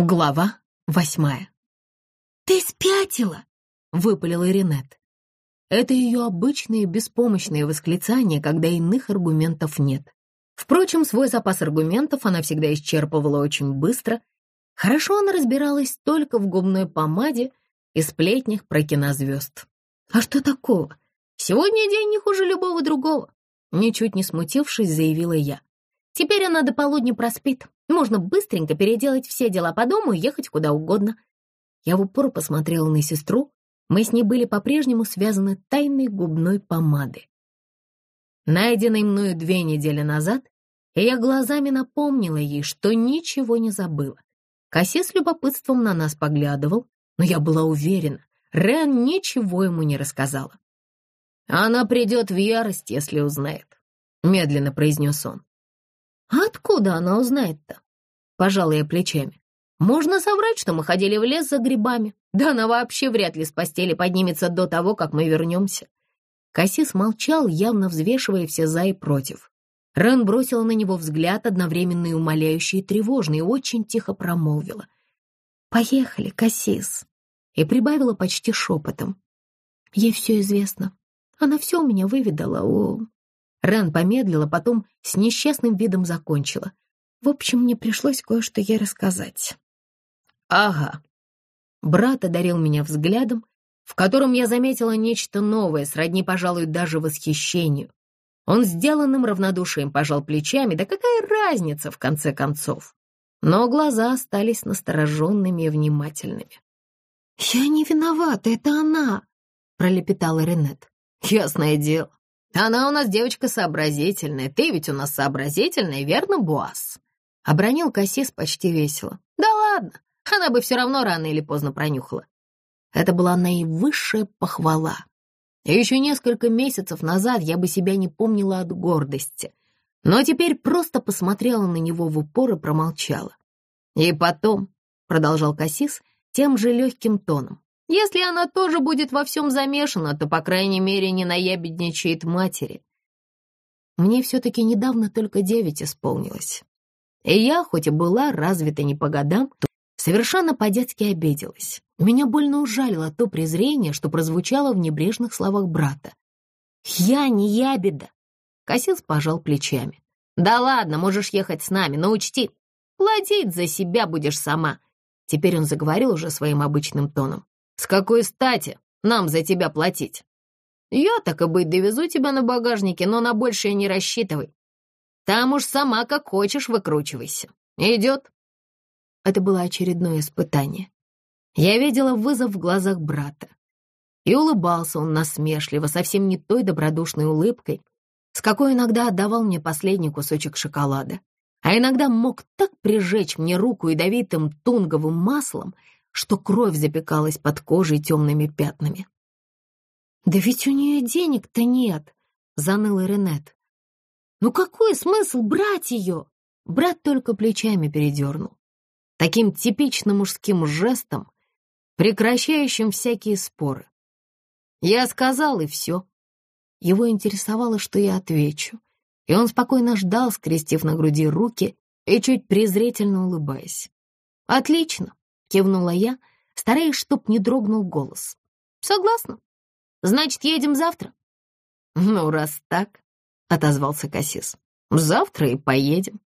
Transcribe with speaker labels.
Speaker 1: Глава восьмая. «Ты спятила!» — выпалила Ренет. Это ее обычные беспомощные восклицания, когда иных аргументов нет. Впрочем, свой запас аргументов она всегда исчерпывала очень быстро. Хорошо она разбиралась только в губной помаде и сплетнях про кинозвезд. «А что такого? Сегодня день не хуже любого другого», — ничуть не смутившись, заявила я. «Теперь она до полудня проспит, можно быстренько переделать все дела по дому и ехать куда угодно. Я в упор посмотрела на сестру. Мы с ней были по-прежнему связаны тайной губной помадой. Найденной мною две недели назад, и я глазами напомнила ей, что ничего не забыла. Касси с любопытством на нас поглядывал, но я была уверена, Рен ничего ему не рассказала. «Она придет в ярость, если узнает», — медленно произнес он. А откуда она узнает-то? Пожала я плечами. Можно соврать, что мы ходили в лес за грибами. Да она вообще вряд ли с постели поднимется до того, как мы вернемся. Кассис молчал, явно взвешивая все за и против. Рен бросила на него взгляд, одновременно и умоляющий, и тревожный, и очень тихо промолвила. «Поехали, Кассис!» И прибавила почти шепотом. «Ей все известно. Она все у меня выведала о Рен помедлила, потом с несчастным видом закончила. В общем, мне пришлось кое-что ей рассказать. «Ага». Брат одарил меня взглядом, в котором я заметила нечто новое, сродни, пожалуй, даже восхищению. Он сделанным равнодушием пожал плечами, да какая разница, в конце концов? Но глаза остались настороженными и внимательными. «Я не виновата, это она!» — пролепетала Ренет. «Ясное дело. Она у нас девочка сообразительная. Ты ведь у нас сообразительная, верно, Буас?» Обронил Кассис почти весело. «Да ладно, она бы все равно рано или поздно пронюхала». Это была наивысшая похвала. Еще несколько месяцев назад я бы себя не помнила от гордости, но теперь просто посмотрела на него в упор и промолчала. «И потом», — продолжал Кассис тем же легким тоном, если она тоже будет во всем замешана, то, по крайней мере, не наябедничает матери. Мне все-таки недавно только девять исполнилось. И я, хоть и была развита не по годам, совершенно по-детски обиделась. Меня больно ужалило то презрение, что прозвучало в небрежных словах брата. «Я не ябеда!» Косец пожал плечами. «Да ладно, можешь ехать с нами, но учти, платить за себя будешь сама». Теперь он заговорил уже своим обычным тоном. С какой стати нам за тебя платить? Я, так и быть, довезу тебя на багажнике, но на большее не рассчитывай. Там уж сама как хочешь выкручивайся. Идет?» Это было очередное испытание. Я видела вызов в глазах брата. И улыбался он насмешливо, совсем не той добродушной улыбкой, с какой иногда отдавал мне последний кусочек шоколада, а иногда мог так прижечь мне руку ядовитым тунговым маслом, что кровь запекалась под кожей темными пятнами. «Да ведь у нее денег-то нет», — заныла Ренет. «Ну какой смысл брать ее?» Брат только плечами передернул. Таким типично мужским жестом, прекращающим всякие споры. Я сказал, и все. Его интересовало, что я отвечу, и он спокойно ждал, скрестив на груди руки и чуть презрительно улыбаясь. «Отлично. — кивнула я, стараясь, чтоб не дрогнул голос. «Согласна. Значит, едем завтра?» «Ну, раз так», — отозвался Кассис, — «завтра и поедем».